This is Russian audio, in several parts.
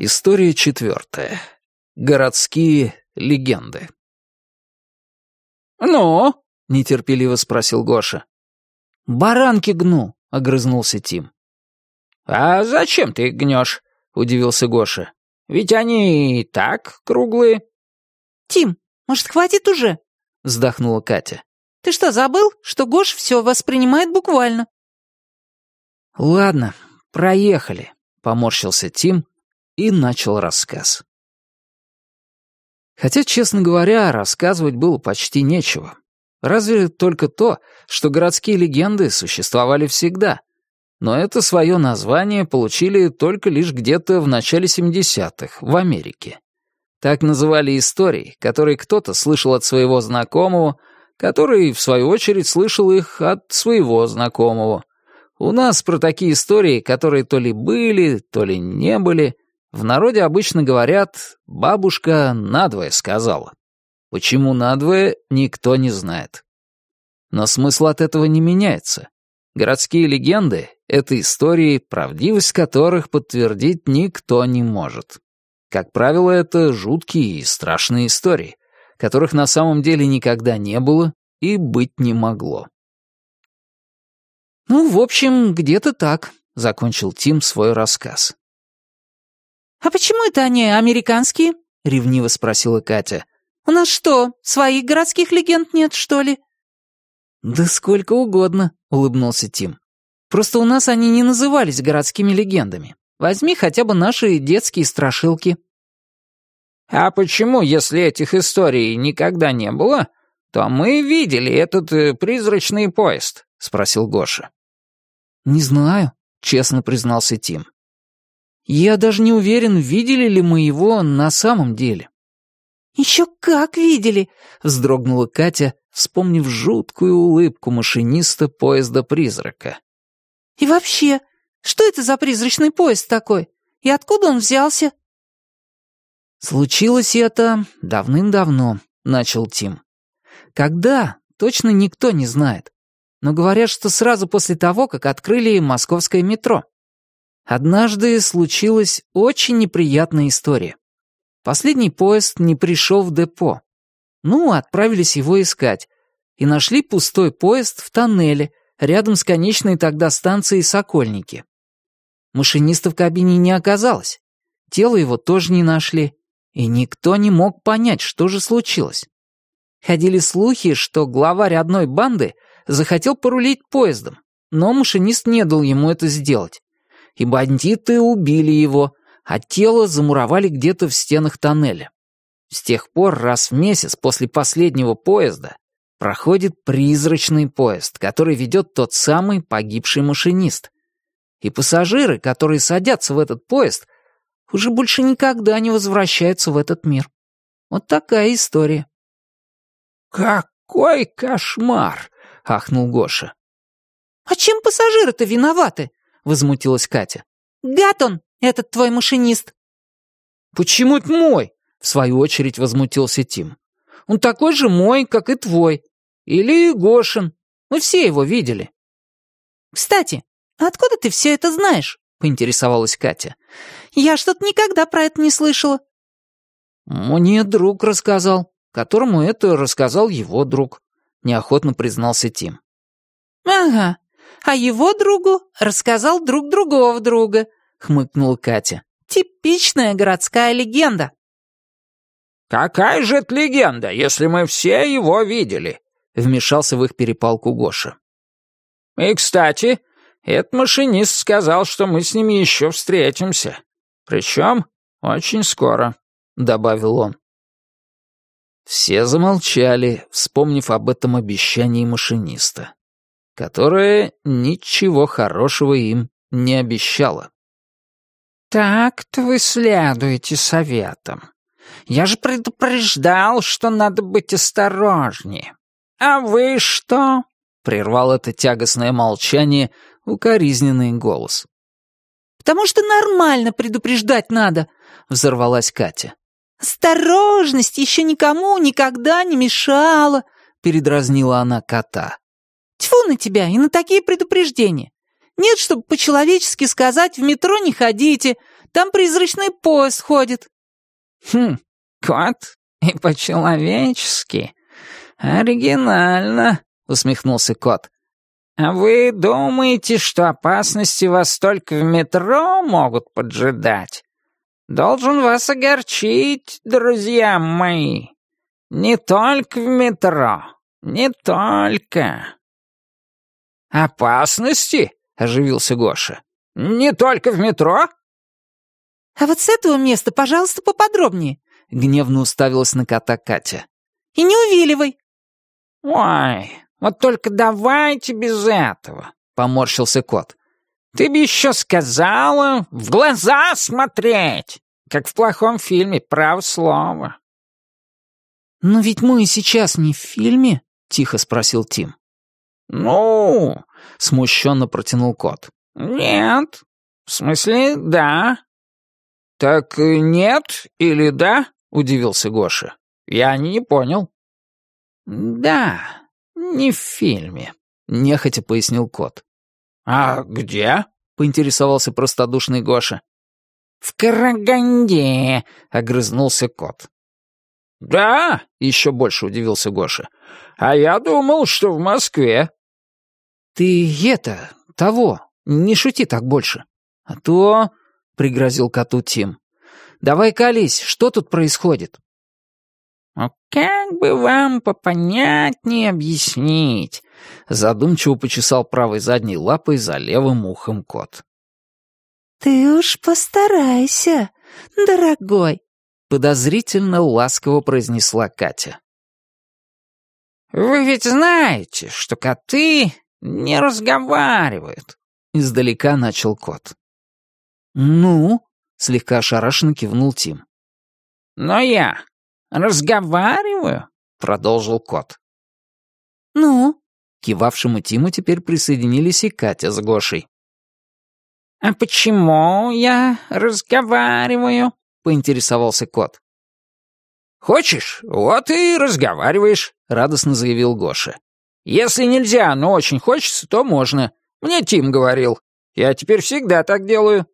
История четвертая. Городские легенды. «Ну?» — нетерпеливо спросил Гоша. «Баранки гну», — огрызнулся Тим. «А зачем ты их гнешь?» — удивился Гоша. «Ведь они и так круглые». «Тим, может, хватит уже?» — вздохнула Катя. «Ты что, забыл, что Гош все воспринимает буквально?» «Ладно, проехали», — поморщился Тим и начал рассказ. Хотя, честно говоря, рассказывать было почти нечего. Разве только то, что городские легенды существовали всегда. Но это свое название получили только лишь где-то в начале 70-х, в Америке. Так называли истории, которые кто-то слышал от своего знакомого, который, в свою очередь, слышал их от своего знакомого. У нас про такие истории, которые то ли были, то ли не были, в народе обычно говорят «бабушка надвое сказала». Почему надвое, никто не знает. Но смысл от этого не меняется. Городские легенды — это истории, правдивость которых подтвердить никто не может. Как правило, это жуткие и страшные истории, которых на самом деле никогда не было и быть не могло. «Ну, в общем, где-то так», — закончил Тим свой рассказ. «А почему это они американские?» — ревниво спросила Катя. «У нас что, своих городских легенд нет, что ли?» «Да сколько угодно», — улыбнулся Тим. «Просто у нас они не назывались городскими легендами. Возьми хотя бы наши детские страшилки». «А почему, если этих историй никогда не было, то мы видели этот э, призрачный поезд?» — спросил Гоша. «Не знаю», — честно признался Тим. Я даже не уверен, видели ли мы его на самом деле. «Еще как видели!» — вздрогнула Катя, вспомнив жуткую улыбку машиниста поезда-призрака. «И вообще, что это за призрачный поезд такой? И откуда он взялся?» «Случилось это давным-давно», — начал Тим. «Когда, точно никто не знает. Но говорят, что сразу после того, как открыли московское метро. Однажды случилась очень неприятная история. Последний поезд не пришел в депо. Ну, отправились его искать. И нашли пустой поезд в тоннеле, рядом с конечной тогда станцией Сокольники. Машиниста в кабине не оказалось. Тело его тоже не нашли. И никто не мог понять, что же случилось. Ходили слухи, что главарь одной банды захотел порулить поездом, но машинист не дал ему это сделать и бандиты убили его, а тело замуровали где-то в стенах тоннеля. С тех пор раз в месяц после последнего поезда проходит призрачный поезд, который ведет тот самый погибший машинист. И пассажиры, которые садятся в этот поезд, уже больше никогда не возвращаются в этот мир. Вот такая история. «Какой кошмар!» — ахнул Гоша. «А чем пассажиры-то виноваты?» Возмутилась Катя. «Гад он, этот твой машинист!» «Почему это мой?» — в свою очередь возмутился Тим. «Он такой же мой, как и твой. Или Гошин. Мы все его видели». «Кстати, откуда ты все это знаешь?» — поинтересовалась Катя. «Я что-то никогда про это не слышала». «Мне друг рассказал, которому это рассказал его друг», — неохотно признался Тим. «Ага, а его другу рассказал друг другого друга», — хмыкнула Катя. «Типичная городская легенда». «Какая же это легенда, если мы все его видели?» — вмешался в их перепалку Гоша. «И, кстати, этот машинист сказал, что мы с ними еще встретимся. Причем очень скоро», — добавил он. Все замолчали, вспомнив об этом обещании машиниста которое ничего хорошего им не обещало. «Так-то вы следуете советам. Я же предупреждал, что надо быть осторожнее. А вы что?» — прервал это тягостное молчание укоризненный голос. «Потому что нормально предупреждать надо», — взорвалась Катя. «Осторожность еще никому никогда не мешала», — передразнила она кота. На тебя и на такие предупреждения. Нет, чтобы по-человечески сказать, в метро не ходите, Там призрачный поезд ходит». «Хм, кот и по-человечески. Оригинально», — усмехнулся кот. «А вы думаете, что опасности вас только в метро могут поджидать? Должен вас огорчить, друзья мои. Не только в метро, не только». «Опасности?» — оживился Гоша. «Не только в метро?» «А вот с этого места, пожалуйста, поподробнее», — гневно уставилась на кота Катя. «И не увиливай». «Ой, вот только давайте без этого», — поморщился кот. «Ты бы еще сказала в глаза смотреть, как в плохом фильме, право слово». «Но ведь мы сейчас не в фильме», — тихо спросил Тим. «Ну...» — смущенно протянул кот. «Нет. В смысле, да». «Так нет или да?» — удивился Гоша. «Я не понял». «Да, не в фильме», — нехотя пояснил кот. «А где?» — поинтересовался простодушный Гоша. «В Караганде», — огрызнулся кот. «Да?» — еще больше удивился Гоша. «А я думал, что в Москве». «Ты это, того, не шути так больше. А то...» — пригрозил коту Тим. «Давай колись, что тут происходит?» «Ну как бы вам попонятнее объяснить?» Задумчиво почесал правой задней лапой за левым ухом кот. «Ты уж постарайся, дорогой», — подозрительно ласково произнесла Катя. «Вы ведь знаете, что коты не разговаривают», — издалека начал кот. «Ну?» — слегка ошарашенно кивнул Тим. «Но я разговариваю», — продолжил кот. «Ну?» — кивавшему Тиму теперь присоединились и Катя с Гошей. «А почему я разговариваю?» — поинтересовался кот. «Хочешь, вот и разговариваешь», — радостно заявил Гоша. «Если нельзя, но очень хочется, то можно. Мне Тим говорил. Я теперь всегда так делаю».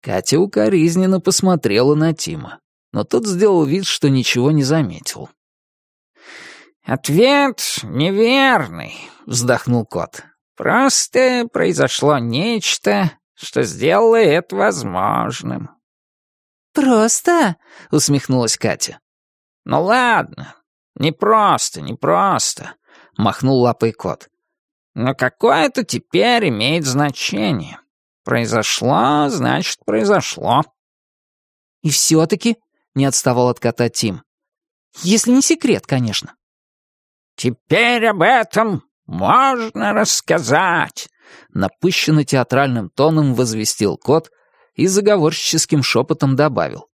Катя укоризненно посмотрела на Тима, но тот сделал вид, что ничего не заметил. «Ответ неверный», — вздохнул кот. «Просто произошло нечто, что сделало это возможным». «Просто?» — усмехнулась Катя. «Ну ладно, не просто, не просто», — махнул лапой кот. «Но какое-то теперь имеет значение. Произошло, значит, произошло». «И все-таки?» — не отставал от кота Тим. «Если не секрет, конечно». «Теперь об этом можно рассказать», — напыщенно театральным тоном возвестил кот и заговорщическим шепотом добавил.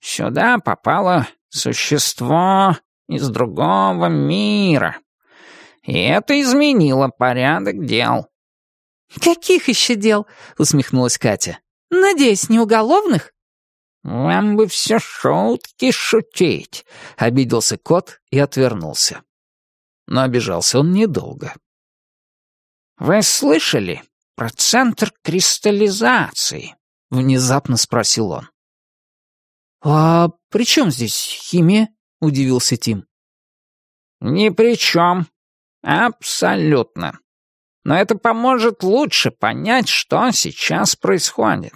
«Сюда попало существо из другого мира, и это изменило порядок дел». «Каких еще дел?» — усмехнулась Катя. «Надеюсь, не уголовных?» «Вам бы все шутки шутить», — обиделся кот и отвернулся. Но обижался он недолго. «Вы слышали про центр кристаллизации?» — внезапно спросил он. «А при чем здесь химия?» — удивился Тим. «Ни при чем. Абсолютно. Но это поможет лучше понять, что сейчас происходит.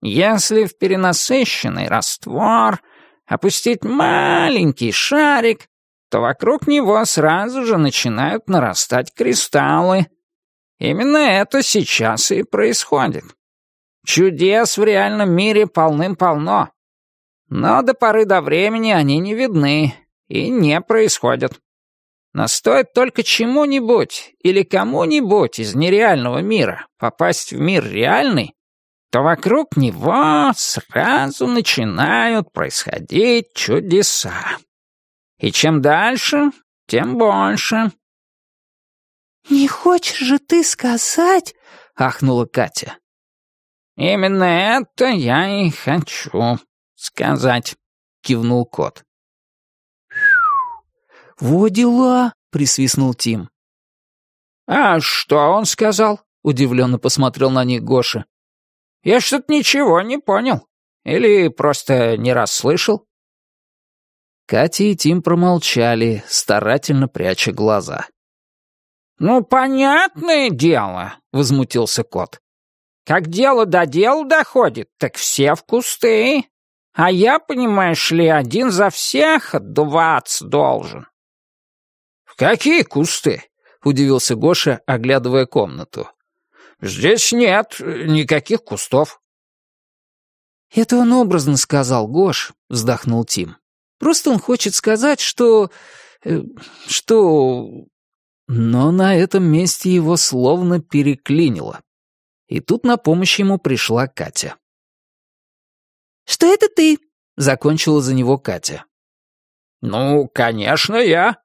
Если в перенасыщенный раствор опустить маленький шарик, то вокруг него сразу же начинают нарастать кристаллы. Именно это сейчас и происходит. Чудес в реальном мире полным-полно. Но до поры до времени они не видны и не происходят. Но стоит только чему-нибудь или кому-нибудь из нереального мира попасть в мир реальный, то вокруг него сразу начинают происходить чудеса. И чем дальше, тем больше. «Не хочешь же ты сказать?» — ахнула Катя. «Именно это я и хочу сказать», — кивнул кот. «Во дела!» — присвистнул Тим. «А что он сказал?» — удивленно посмотрел на них Гоша. Я что-то ничего не понял. Или просто не расслышал?» Катя и Тим промолчали, старательно пряча глаза. «Ну, понятное дело», — возмутился кот. «Как дело до дела доходит, так все в кусты. А я, понимаешь ли, один за всех отдуваться должен». «В какие кусты?» — удивился Гоша, оглядывая комнату. «Здесь нет никаких кустов». «Это он образно сказал, Гош», — вздохнул Тим. «Просто он хочет сказать, что... Э, что но на этом месте его словно переклинило. И тут на помощь ему пришла Катя. «Что это ты?» — закончила за него Катя. «Ну, конечно, я.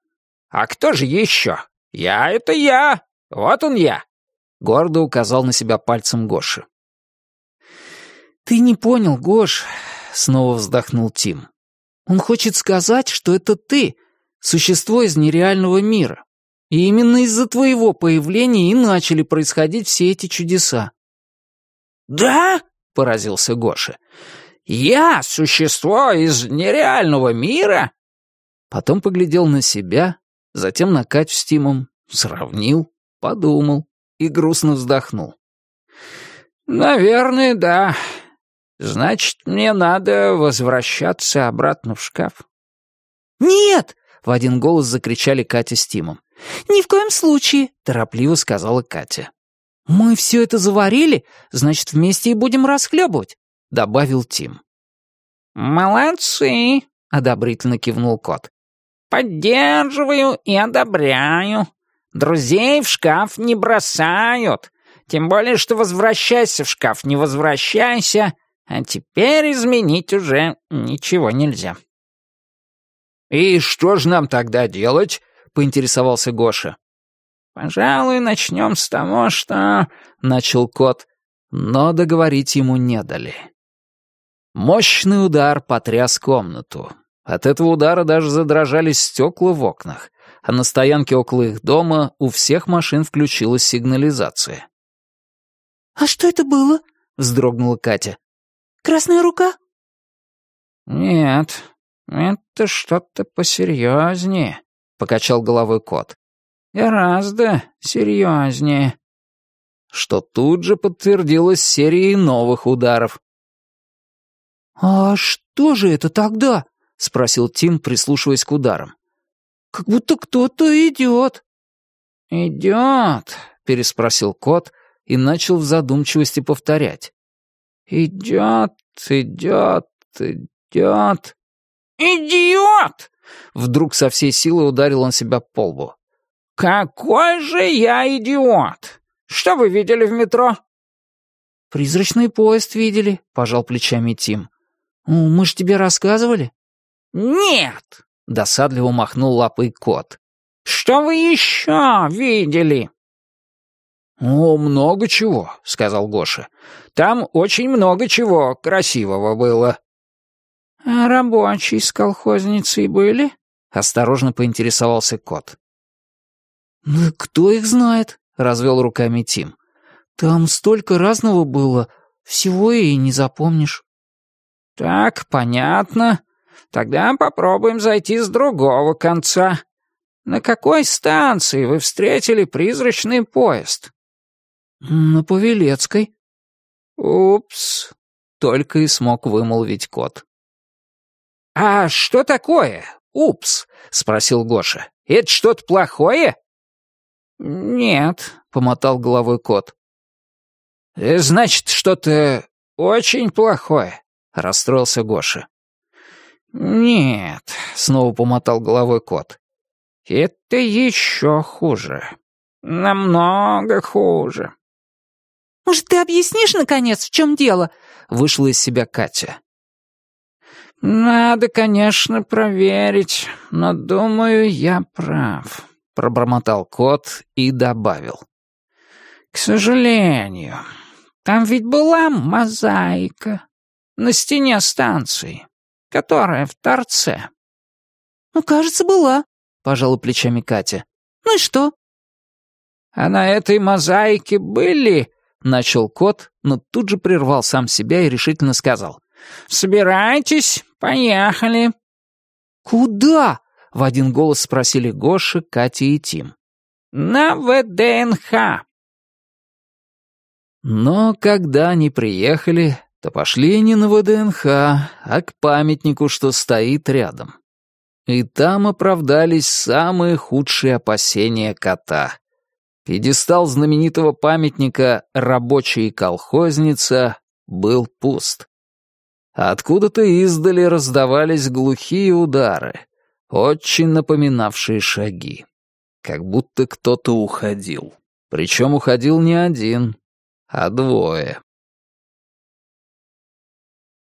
А кто же еще? Я — это я. Вот он я», — гордо указал на себя пальцем Гоши. «Ты не понял, Гош», — снова вздохнул Тим. «Он хочет сказать, что это ты, существо из нереального мира, и именно из-за твоего появления и начали происходить все эти чудеса». «Да?» — поразился Гоша. «Я существо из нереального мира?» Потом поглядел на себя, затем на Катю с Тимом, сравнил, подумал и грустно вздохнул. «Наверное, да. Значит, мне надо возвращаться обратно в шкаф». «Нет!» — в один голос закричали Катя с Тимом. «Ни в коем случае», — торопливо сказала Катя. «Мы все это заварили, значит, вместе и будем расхлебывать», — добавил Тим. «Молодцы», — одобрительно кивнул кот. «Поддерживаю и одобряю. Друзей в шкаф не бросают. Тем более, что возвращайся в шкаф, не возвращайся. А теперь изменить уже ничего нельзя». «И что же нам тогда делать?» — поинтересовался Гоша. «Пожалуй, начнем с того, что...» — начал кот, но договорить ему не дали. Мощный удар потряс комнату. От этого удара даже задрожали стекла в окнах, а на стоянке около их дома у всех машин включилась сигнализация. «А что это было?» — вздрогнула Катя. «Красная рука?» «Нет, это что-то посерьезнее», — покачал головой кот. «Гораздо серьезнее». Что тут же подтвердилось серией новых ударов. «А что же это тогда?» — спросил Тим, прислушиваясь к ударам. «Как будто кто-то идет». «Идет?» — переспросил кот и начал в задумчивости повторять. «Идет, идет, идет». «Идиот!» Вдруг со всей силы ударил он себя по лбу. «Какой же я идиот! Что вы видели в метро?» «Призрачный поезд видели», — пожал плечами Тим. «Мы ж тебе рассказывали?» «Нет!» — досадливо махнул лапой кот. «Что вы еще видели?» «О, много чего», — сказал Гоша. «Там очень много чего красивого было». «А рабочие с колхозницей были?» — осторожно поинтересовался кот. «Ну, кто их знает?» — развел руками Тим. «Там столько разного было, всего и не запомнишь». «Так, понятно. Тогда попробуем зайти с другого конца. На какой станции вы встретили призрачный поезд?» «На Павелецкой». «Упс», — только и смог вымолвить кот. «А что такое? Упс!» — спросил Гоша. «Это что-то плохое?» «Нет», — помотал головой кот. «Э, «Значит, что-то очень плохое», — расстроился Гоша. «Нет», — снова помотал головой кот. «Это еще хуже. Намного хуже». «Может, ты объяснишь, наконец, в чем дело?» — вышла из себя Катя. «Надо, конечно, проверить, но, думаю, я прав», — пробормотал кот и добавил. «К сожалению, там ведь была мозаика на стене станции, которая в торце». «Ну, кажется, была», — пожала плечами Катя. «Ну и что?» «А на этой мозаике были начал кот, но тут же прервал сам себя и решительно сказал. «Собирайтесь, поехали». «Куда?» — в один голос спросили Гоша, Катя и Тим. «На ВДНХ». Но когда они приехали, то пошли не на ВДНХ, а к памятнику, что стоит рядом. И там оправдались самые худшие опасения кота. Пьедестал знаменитого памятника «Рабочая колхозница» был пуст. Откуда-то издали раздавались глухие удары, очень напоминавшие шаги. Как будто кто-то уходил. Причем уходил не один, а двое.